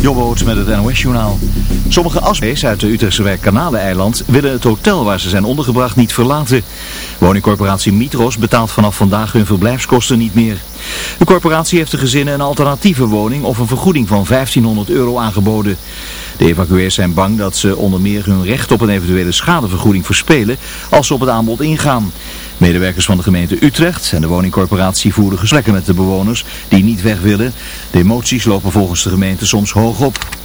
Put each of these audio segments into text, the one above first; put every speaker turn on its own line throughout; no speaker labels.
Jobboot met het NOS-journaal. Sommige asbees uit de Utrechtse wijk Kanaleneiland willen het hotel waar ze zijn ondergebracht niet verlaten. Woningcorporatie Mitros betaalt vanaf vandaag hun verblijfskosten niet meer. De corporatie heeft de gezinnen een alternatieve woning of een vergoeding van 1500 euro aangeboden. De evacueers zijn bang dat ze onder meer hun recht op een eventuele schadevergoeding verspelen als ze op het aanbod ingaan. Medewerkers van de gemeente Utrecht en de woningcorporatie voeren gesprekken met de bewoners die niet weg willen. De emoties lopen volgens de gemeente soms hoog op.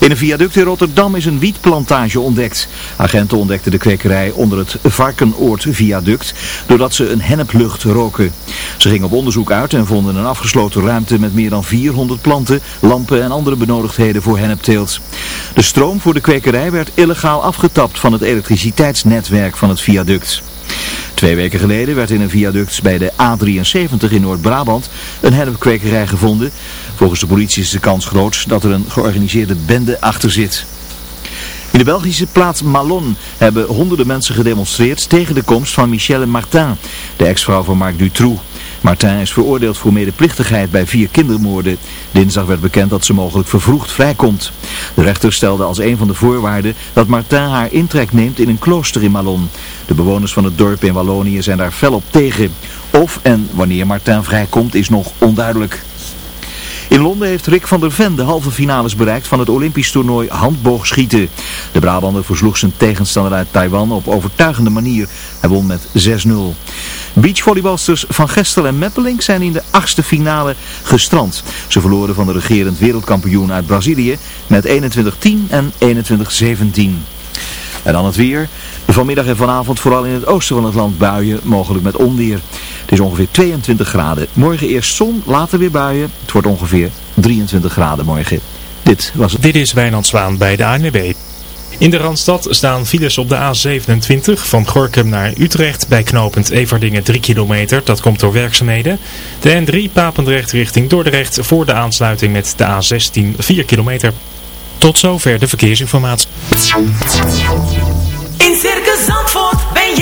In een viaduct in Rotterdam is een wietplantage ontdekt. Agenten ontdekten de kwekerij onder het Varkenoord viaduct doordat ze een henneplucht roken. Ze gingen op onderzoek uit en vonden een afgesloten ruimte met meer dan 400 planten, lampen en andere benodigdheden voor hennepteelt. De stroom voor de kwekerij werd illegaal afgetapt van het elektriciteitsnetwerk van het viaduct. Twee weken geleden werd in een viaduct bij de A73 in Noord-Brabant een hennepkwekerij gevonden. Volgens de politie is de kans groot dat er een georganiseerde bende achter zit. In de Belgische plaats Malon hebben honderden mensen gedemonstreerd tegen de komst van Michelle Martin, de ex-vrouw van Marc Dutroux. Martin is veroordeeld voor medeplichtigheid bij vier kindermoorden. Dinsdag werd bekend dat ze mogelijk vervroegd vrijkomt. De rechter stelde als een van de voorwaarden dat Martin haar intrek neemt in een klooster in Malon. De bewoners van het dorp in Wallonië zijn daar fel op tegen. Of en wanneer Martin vrijkomt is nog onduidelijk. In Londen heeft Rick van der Ven de halve finales bereikt van het Olympisch toernooi handboogschieten. De Brabander versloeg zijn tegenstander uit Taiwan op overtuigende manier. Hij won met 6-0. Beachvolleybalsters Van Gestel en Meppelink zijn in de achtste finale gestrand. Ze verloren van de regerend wereldkampioen uit Brazilië met 21-10 en 21-17. En dan het weer. Vanmiddag en vanavond vooral in het oosten van het land buien, mogelijk met onweer. Het is ongeveer 22 graden. Morgen eerst zon, later weer buien. Het wordt ongeveer 23 graden morgen. Dit was het.
Dit is Wijnand Zwaan bij de ANWB. In de Randstad staan files op de A27 van Gorkum naar Utrecht bij knooppunt Everdingen 3 kilometer. Dat komt door werkzaamheden. De N3 Papendrecht richting Dordrecht voor de aansluiting met de A16 4 kilometer. Tot zover de verkeersinformatie.
In Circus Zandvoort ben.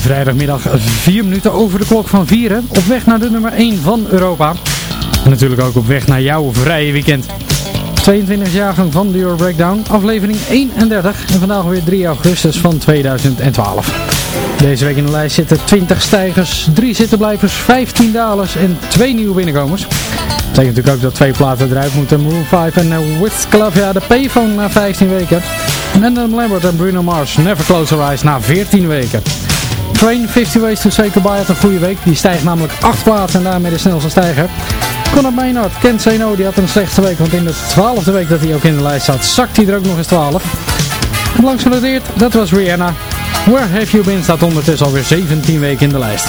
Vrijdagmiddag 4 minuten over de klok van 4. Op weg naar de nummer 1 van Europa. En natuurlijk ook op weg naar jouw vrije weekend. 22 jaargang van de Euro Breakdown, aflevering 31 en vandaag weer 3 augustus van 2012. Deze week in de lijst zitten 20 stijgers, 3 zittenblijvers, 15 dalers en 2 nieuwe binnenkomers. Dat betekent natuurlijk ook dat twee platen eruit moeten. Maroon 5 en uh, With Clavia de payphone na 15 weken. En Lambert en Bruno Mars Never Close Our Eyes na 14 weken. Train 50 Ways to Say Goodbye had een goede week. Die stijgt namelijk 8 plaatsen en daarmee de snelste stijger. Conor Maynard, Kent Say No, die had een slechte week. Want in de 12e week dat hij ook in de lijst zat, zakt hij er ook nog eens 12. En langs genoteerd, dat was Rihanna. Where Have You Been staat ondertussen alweer 17 weken in de lijst.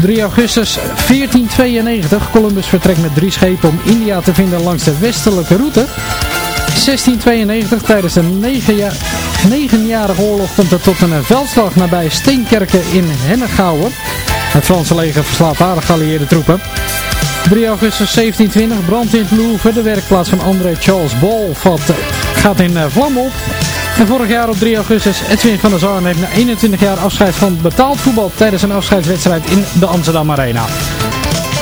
3 augustus 1492. Columbus vertrekt met drie schepen om India te vinden langs de westelijke route. 1692, tijdens ja negenjarige oorlog, komt er tot een veldslag nabij Steenkerken in Hennegouwen. Het Franse leger verslaat daar de geallieerde troepen. 3 augustus 1720 brandt in Louvre de werkplaats van André Charles Ball vat, gaat in eh, vlam op. En vorig jaar op 3 augustus Edwin van der Sar neemt na 21 jaar afscheid van betaald voetbal tijdens een afscheidswedstrijd in de Amsterdam Arena.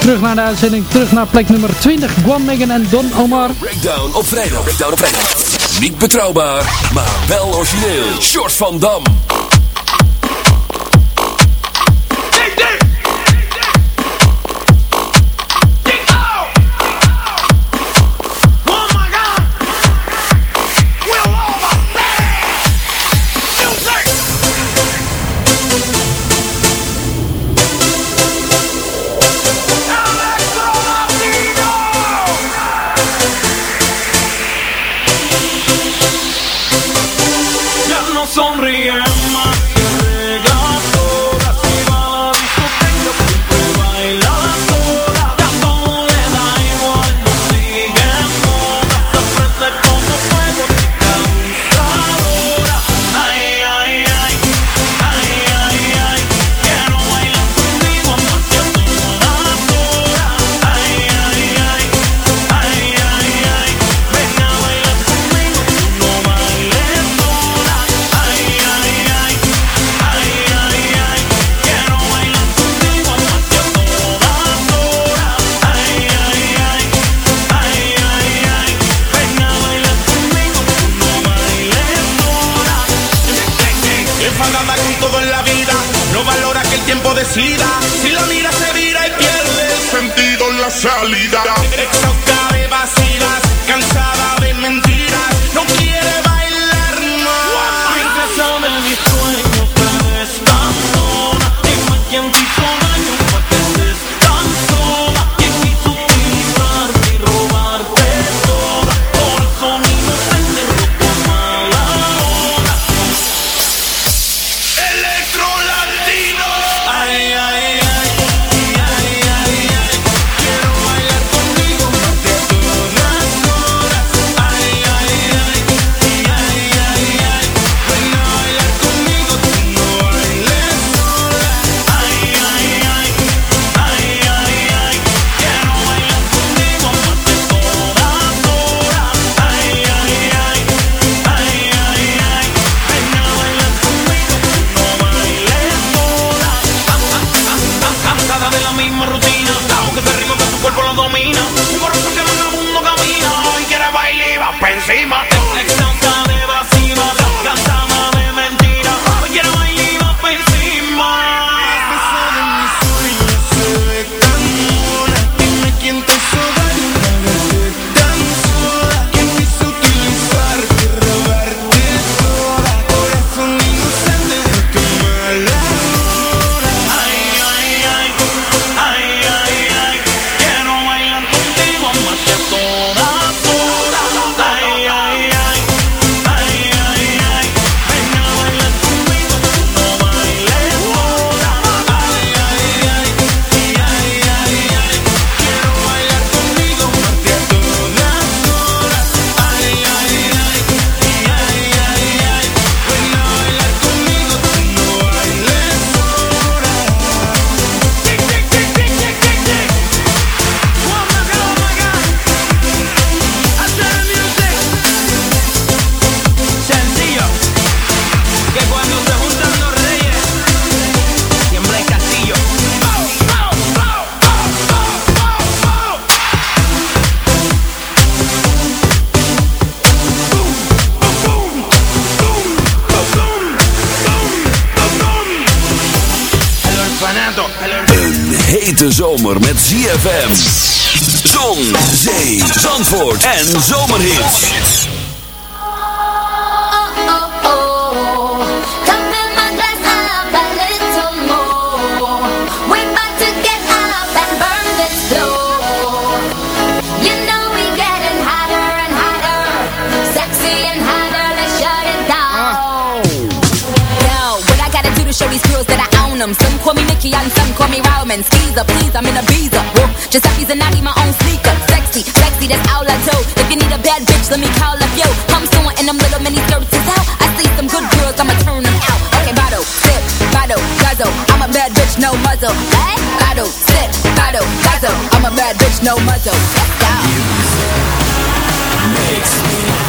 Terug naar de uitzending, terug naar plek nummer 20, Guan Megan en Don Omar.
Breakdown op vrijdag. Breakdown op vrijdag. Niet betrouwbaar, maar wel origineel. Short van Dam. Hete zomer met ZFM. Zon, zee, zandvoort en zomerhits.
Show these girls that I own them. Some call me Mickey and some call me Rowman. Skeezer, please, I'm in a visa. Giuseppe's and I my own sneaker. Sexy, sexy, that's all I do. If you need a bad bitch, let me call up yo. I'm someone in them little mini skirts is out. I see some good girls, I'ma turn them out. Okay, bottle, sip, bottle, guzzle. I'm a bad bitch, no muzzle. Hey, bottle, sip, bottle, guzzle. I'm a bad bitch, no muzzle. Let's go.
Down.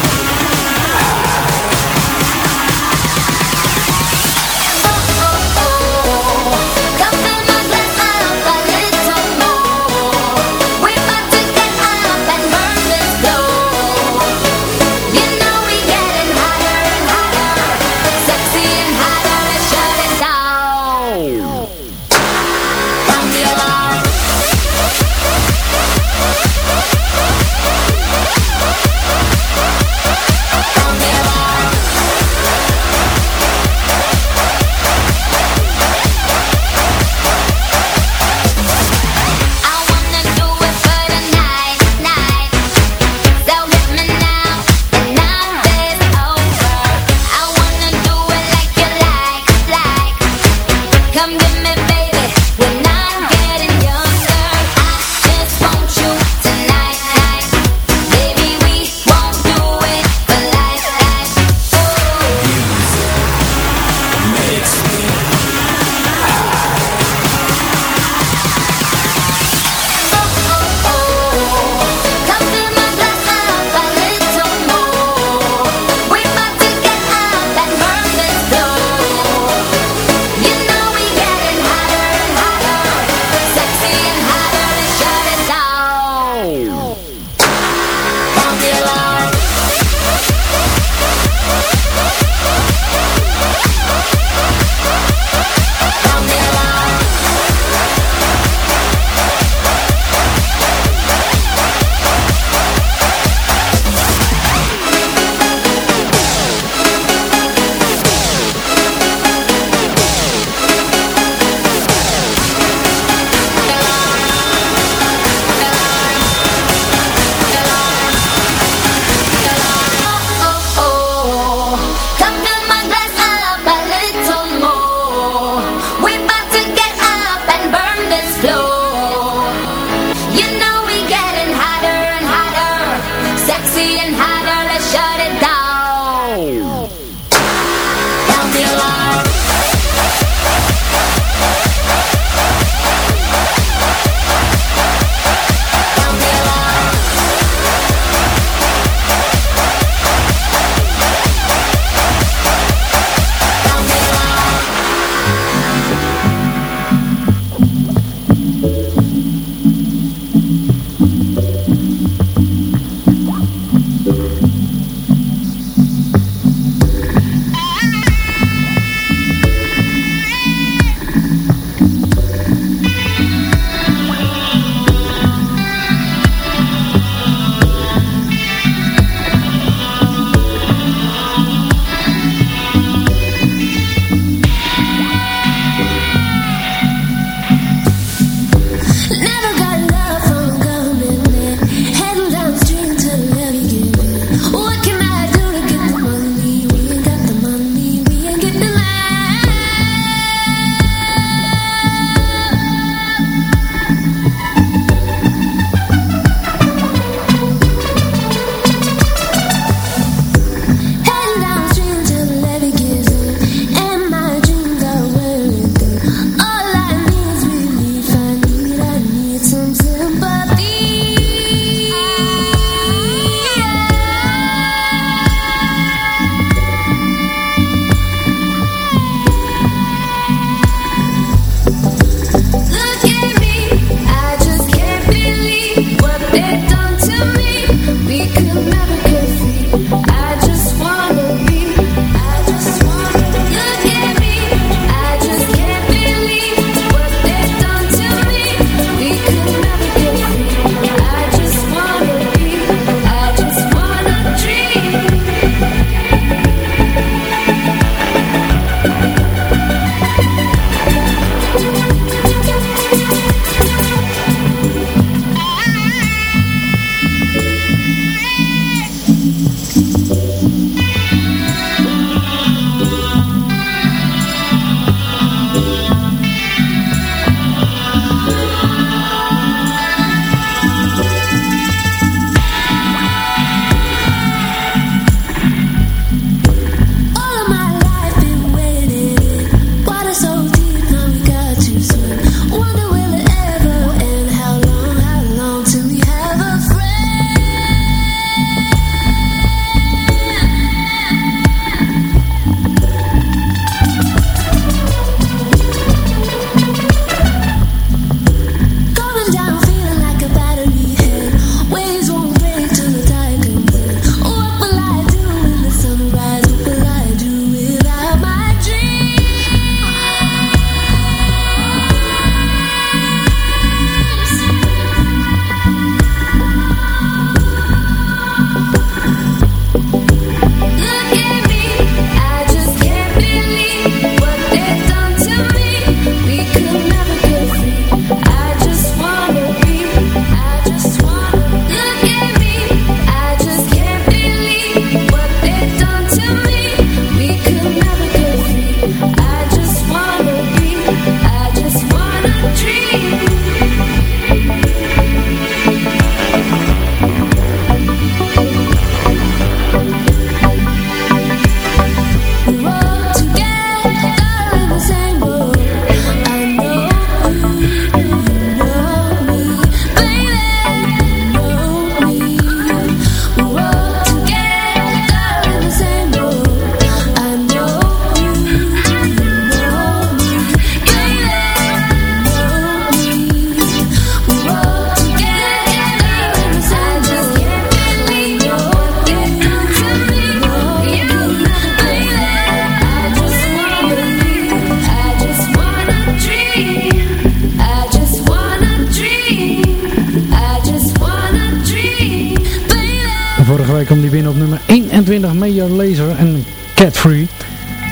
Week kwam hij binnen op nummer 21 Major Laser en Cat Free.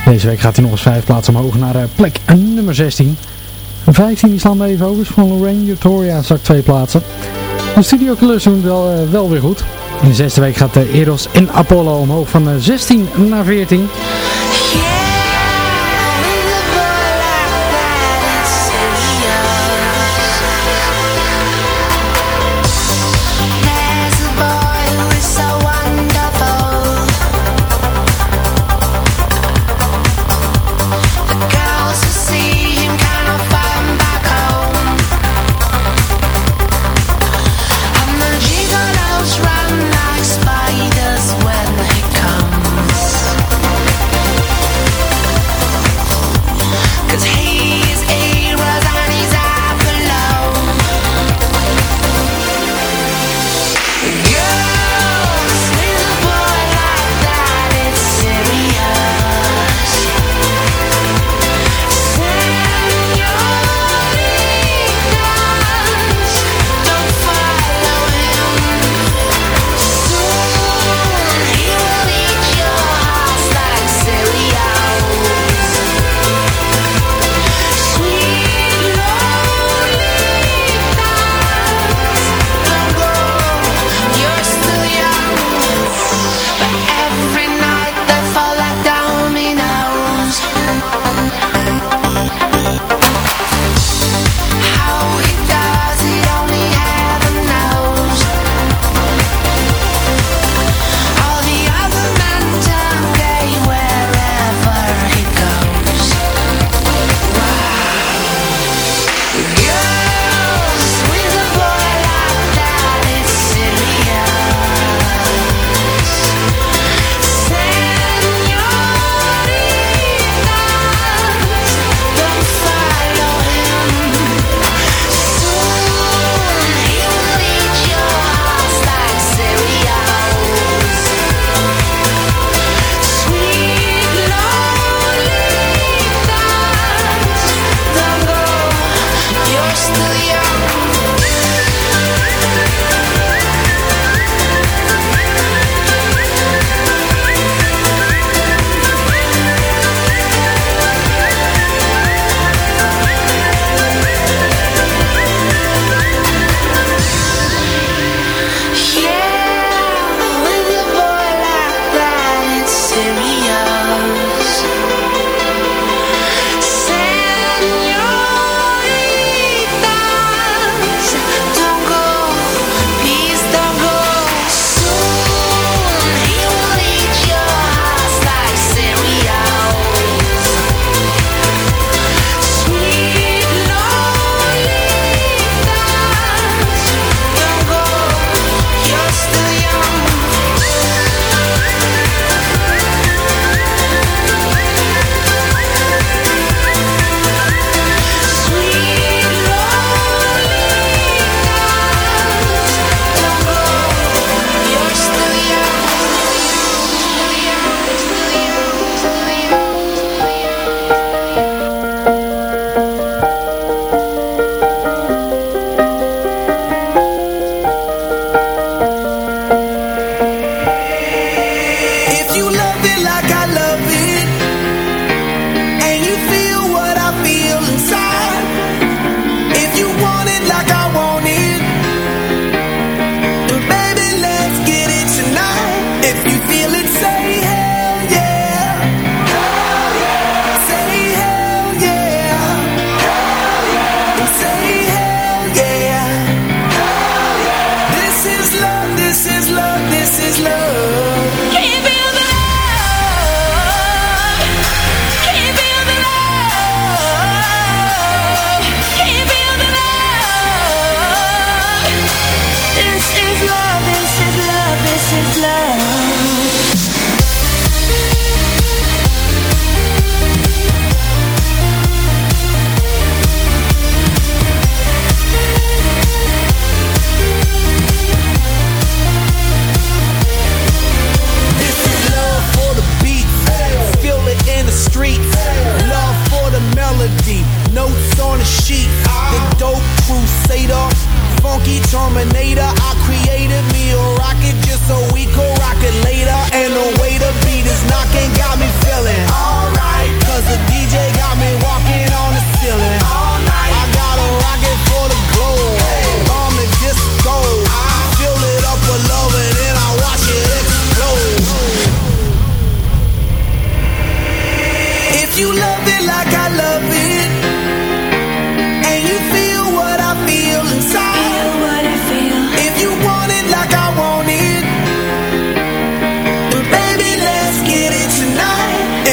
Deze week gaat hij nog eens vijf plaatsen omhoog naar uh, plek nummer 16. 15 die slaan we even over, van Lorraine Utoria zakt twee plaatsen. De Studio Killers doen het wel, uh, wel weer goed. In de zesde week gaat uh, Eros en Apollo omhoog van 16 naar 14.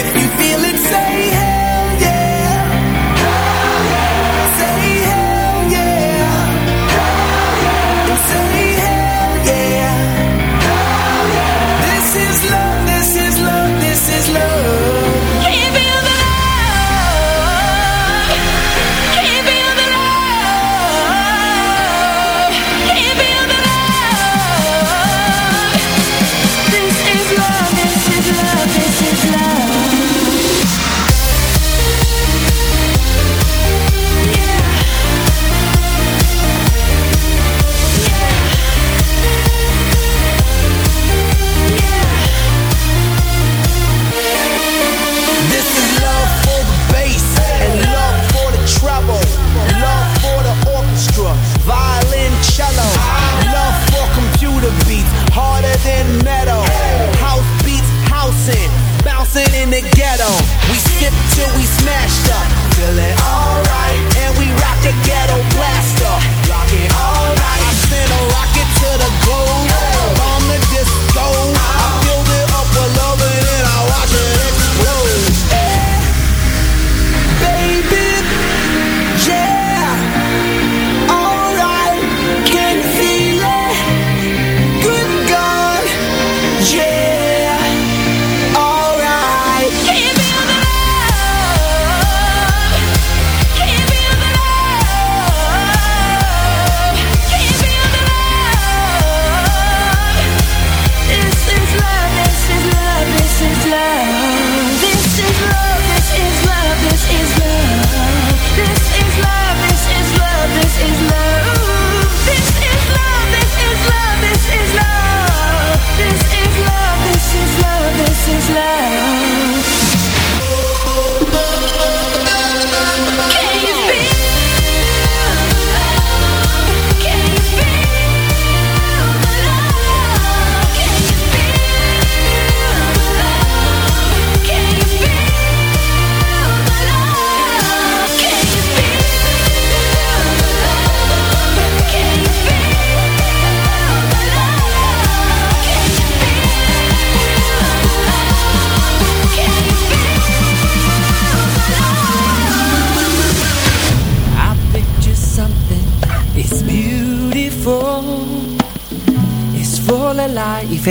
If you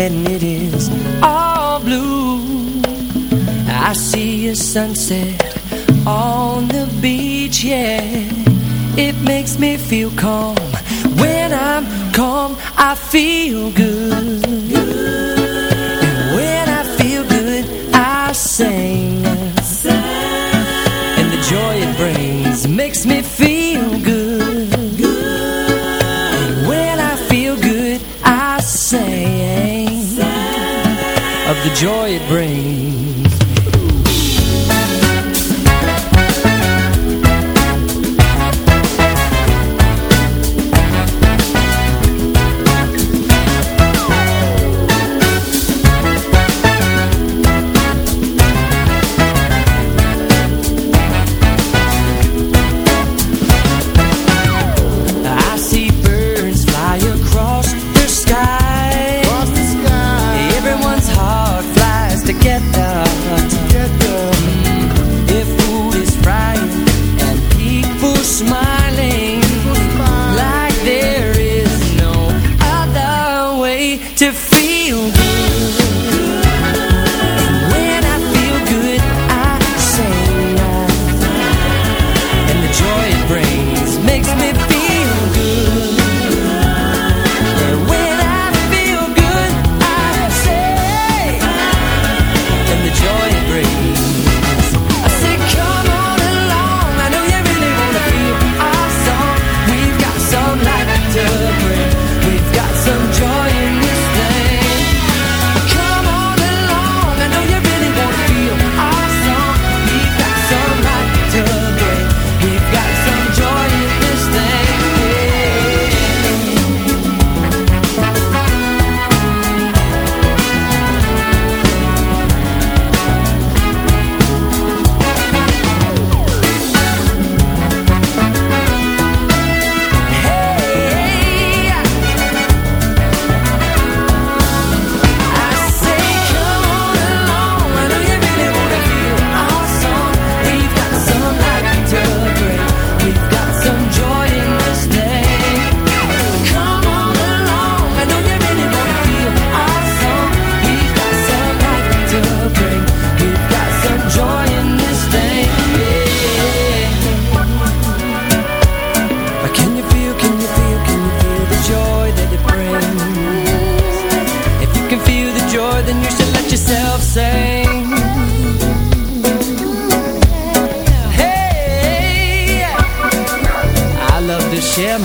admit it.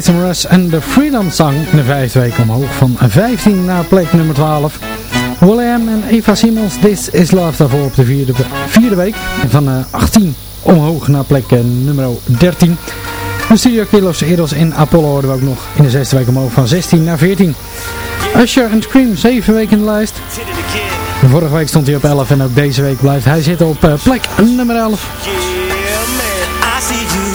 Jason Russ en de Freedom Song. De vijfde week omhoog van 15 naar plek nummer 12. Will.i.am en Eva Simons, This Is Love daarvoor op de vierde, vierde week. Van eh, 18 omhoog naar plek eh, nummer 13. De Studio Killers, Eros en Apollo hoorden we ook nog in de zesde week omhoog van 16 naar 14. Usher en Scream, 7 weken in de lijst. Vorige week stond hij op 11 en ook deze week blijft hij zitten op eh, plek nummer 11.
Yeah,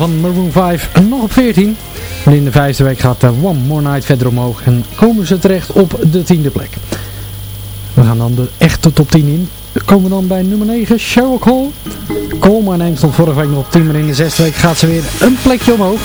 van Maroon 5 nog op 14. En in de vijfde week gaat eh, One More Night verder omhoog en komen ze terecht op de tiende plek. We gaan dan de echte top 10 in. We komen dan bij nummer 9, Sherlock Hall. Colma neemt stond vorige week nog op 10, maar in de zesde week gaat ze weer een plekje omhoog.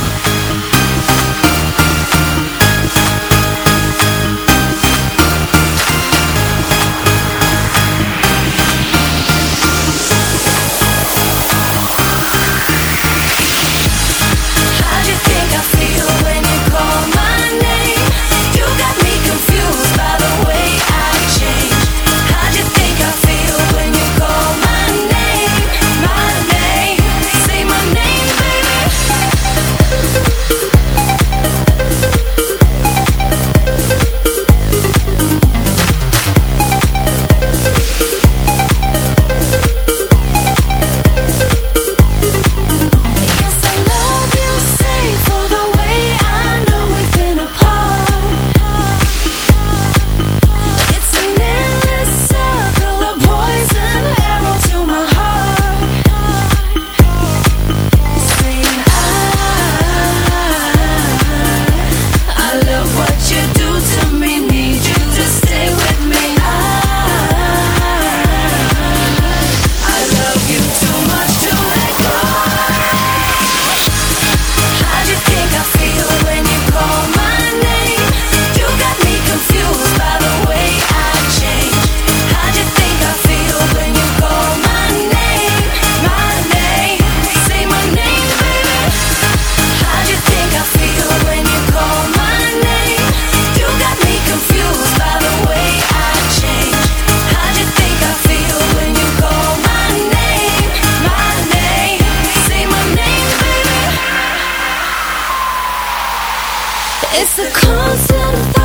It's a
constant fight.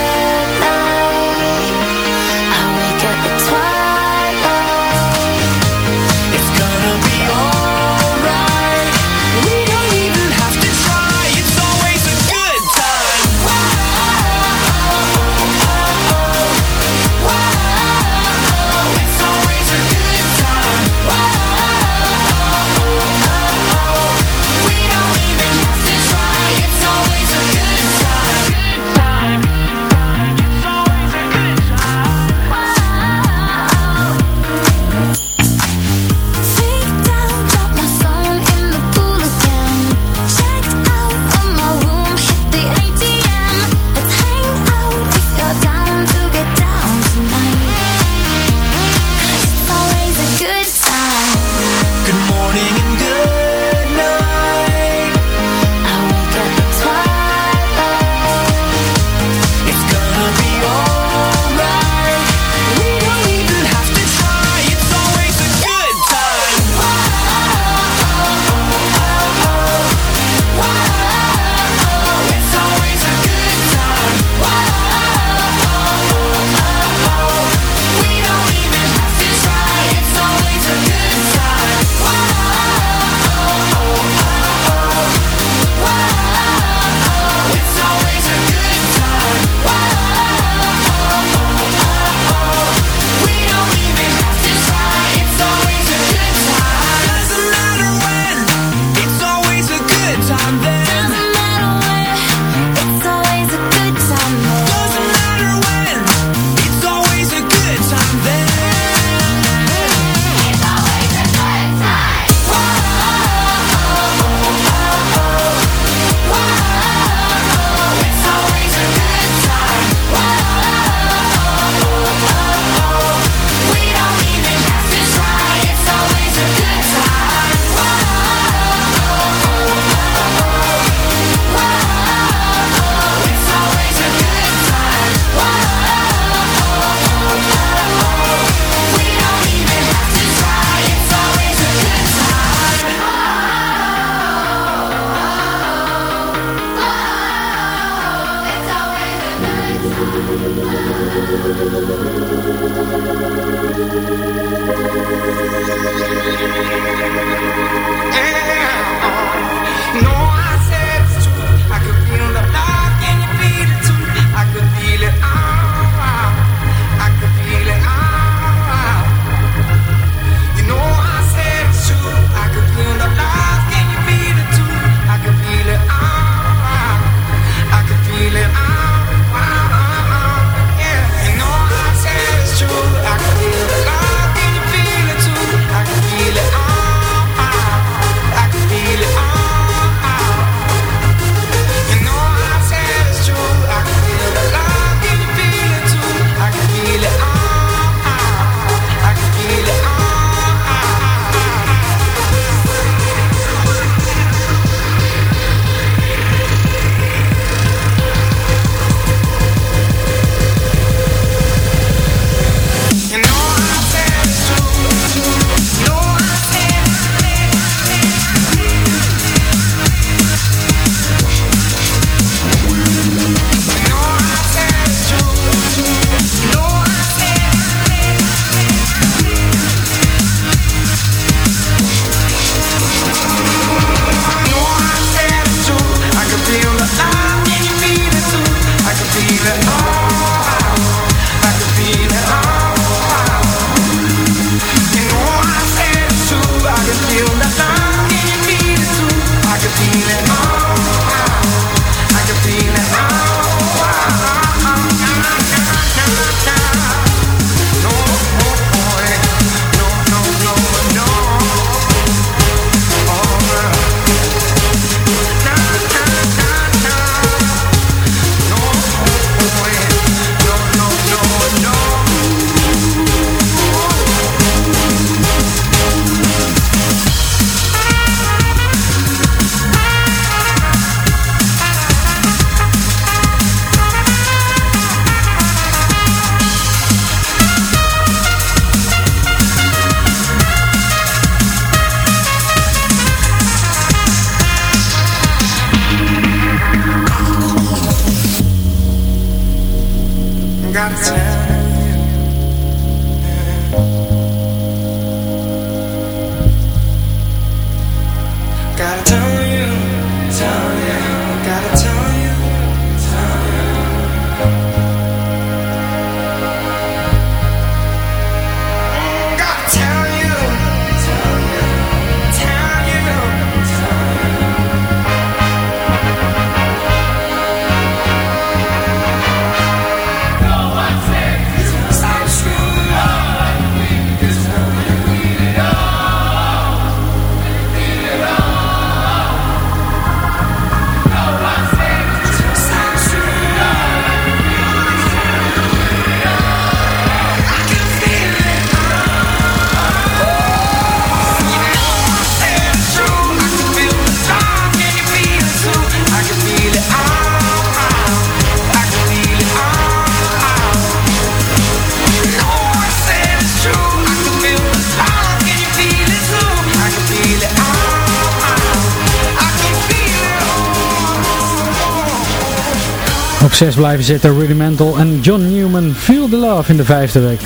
Op 6 blijven zitten Rudimental en John Newman Feel the Love in de vijfde week.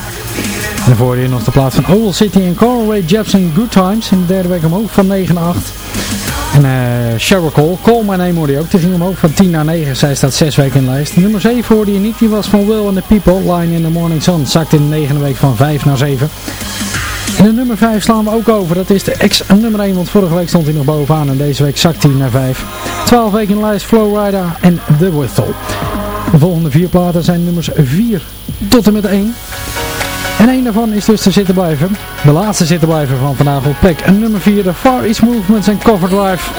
En voor je nog de plaats van Owl City en Conway Jepsen Good Times in de derde week omhoog van 9 naar 8. En eh Cheryl Cole, Cole My Name hoorde je ook, die ging omhoog van 10 naar 9. Zij staat 6 weken in de lijst. Nummer 7 hoorde je niet, die was van Will and the People, Line in the Morning Sun. Zakt in de negende week van 5 naar 7. En de nummer 5 slaan we ook over. Dat is de ex-nummer 1, want vorige week stond hij nog bovenaan. En deze week zakt hij naar 5. 12 weken in lijst Flowrider en The Whistle. De volgende vier platen zijn nummers 4 tot en met 1. En één daarvan is dus de zittenblijver. De laatste zittenblijver van vandaag op plek. Nummer 4, de Far East Movements en Cover Drive.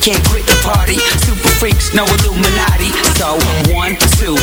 Can't quit the party. Super freaks, no Illuminati. So, one, two,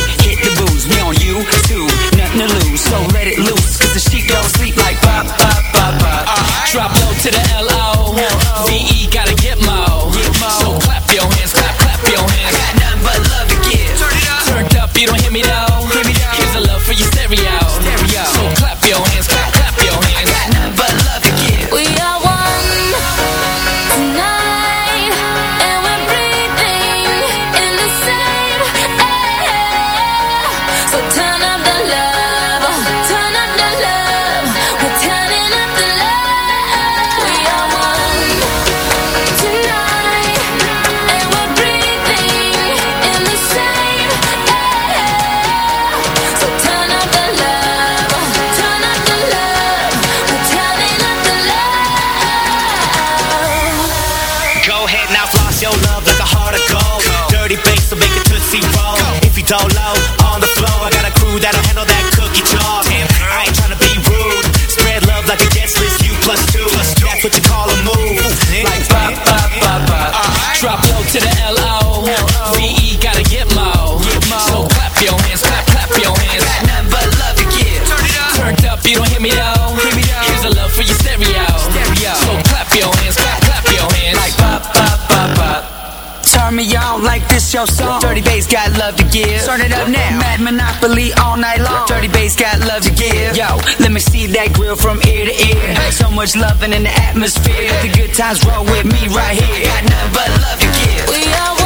Turn
me
on like this your song Dirty bass got love to give. Turn it up now. Mad Monopoly all night long. Dirty bass got love to give. Yo, let me see that grill from ear to ear. So much loving in the atmosphere. The good times roll with me right here. Got nothing but love to give.
We are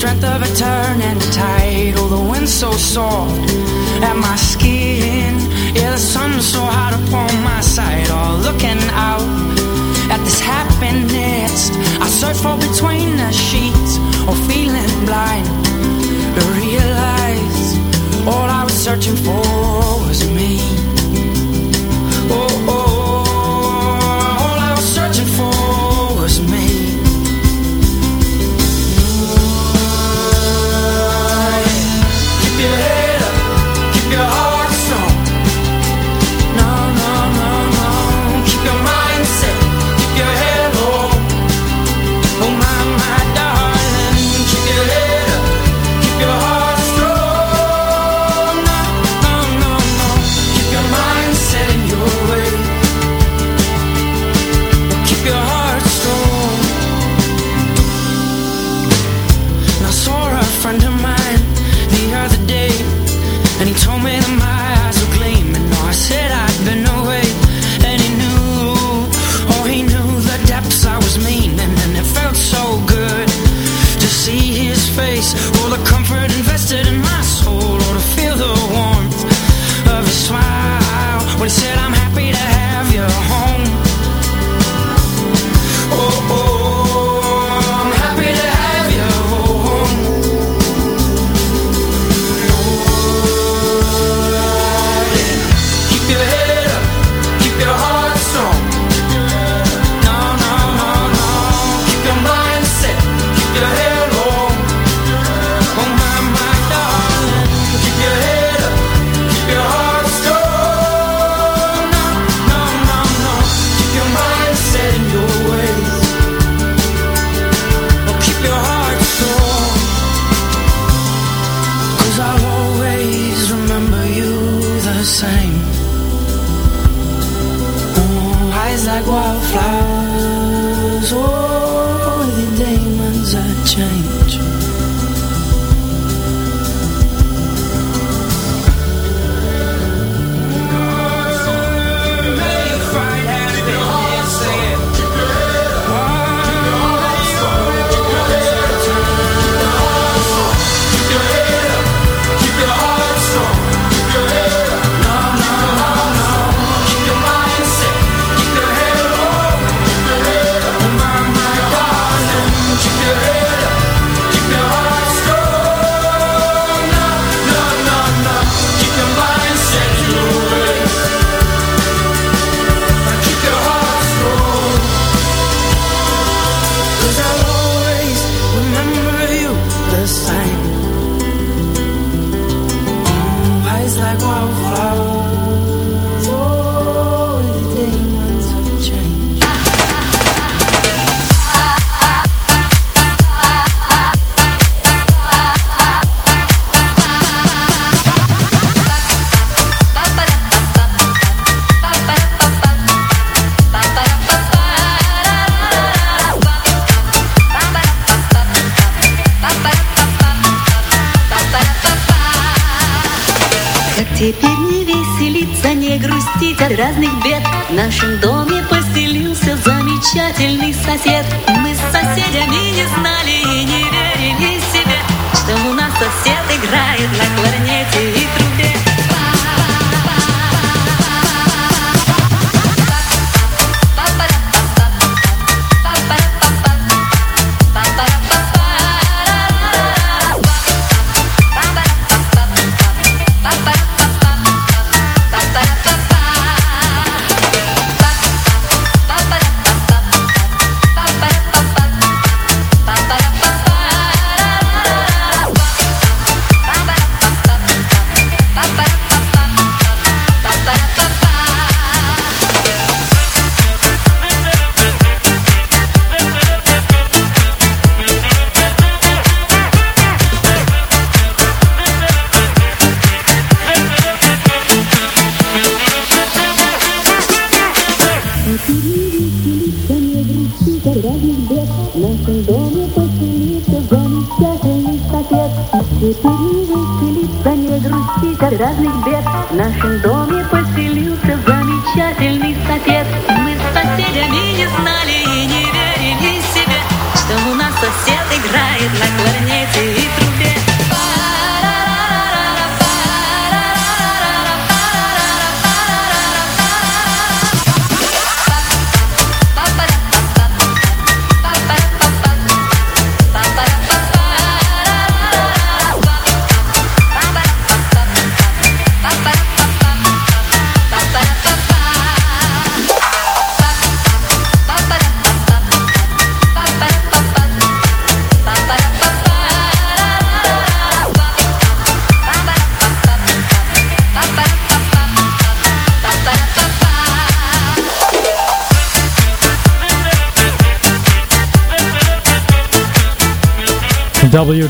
strength of a turning tide. Oh, the wind's so soft at my skin. Yeah, the sun's so hot upon my side. All oh,
looking
haciendo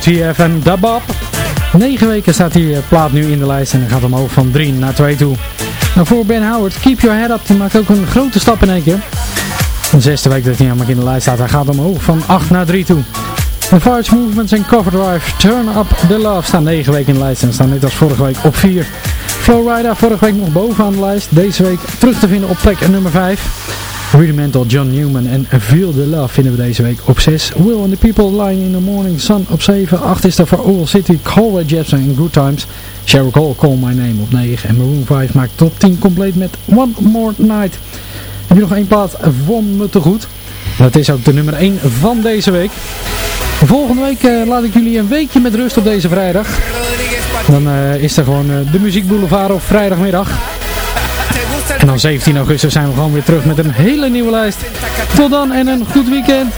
En Dabab. 9 weken staat die eh, plaat nu in de lijst en dan gaat omhoog van 3 naar 2 toe. Nou, voor Ben Howard, Keep Your Head Up, die maakt ook een grote stap in één keer. De zesde week dat hij helemaal in de lijst staat, hij gaat omhoog van 8 naar 3 toe. The Movements en Cover Drive, Turn Up The Love staan 9 weken in de lijst en staan net als vorige week op 4. Flowrider vorige week nog bovenaan de lijst, deze week terug te vinden op plek nummer 5. Rudimental John Newman en Feel the Love vinden we deze week op 6. Will and the People Lying in the Morning Sun op 7. 8 is er voor Owl City, Colway Jepsen in Good Times. Sheryl Cole, Call My Name op 9. En Maroon 5 maakt top 10 compleet met One More Night. Heb je nog één plaat voor me te goed? Dat is ook de nummer 1 van deze week. Volgende week uh, laat ik jullie een weekje met rust op deze vrijdag. Dan uh, is er gewoon uh, de Muziek Boulevard op vrijdagmiddag. En dan 17 augustus zijn we gewoon weer terug met een hele nieuwe lijst. Tot dan en een goed weekend.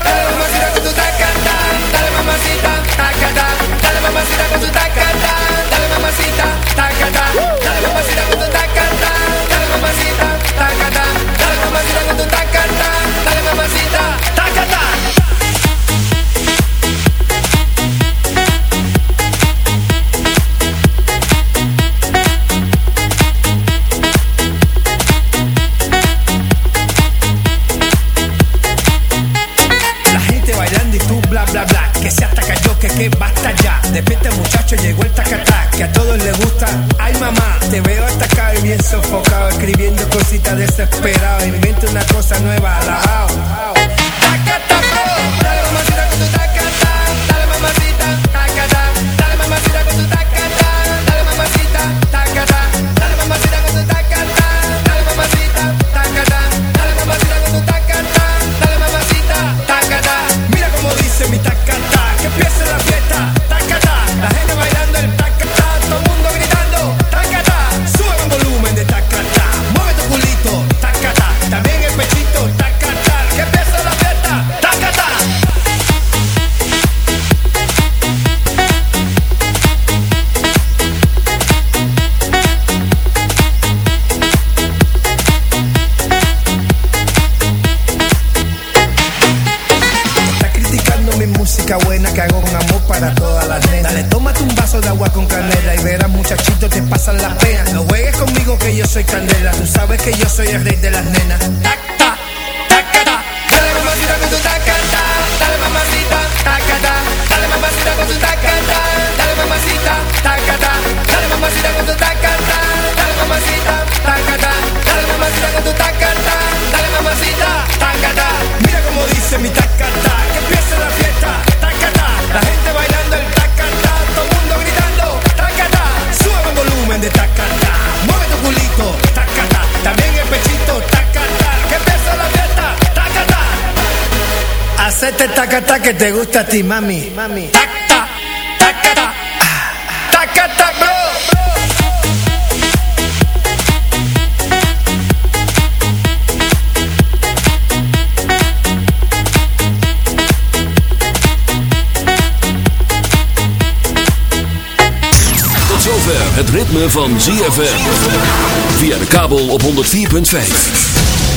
Desesperado. Inventa una cosa nueva. Gusta a ti, mami. mami.
Tot zover het ritme van ZFM. Via de kabel op 104.5.